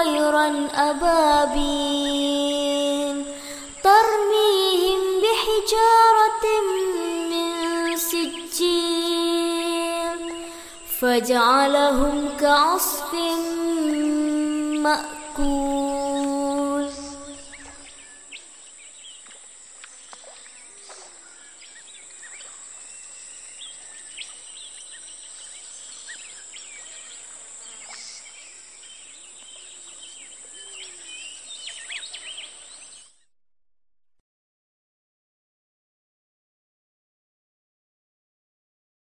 طيرا أبابيل ترميهم بحجارة من سجيل فجعلهم كعصف مأكول.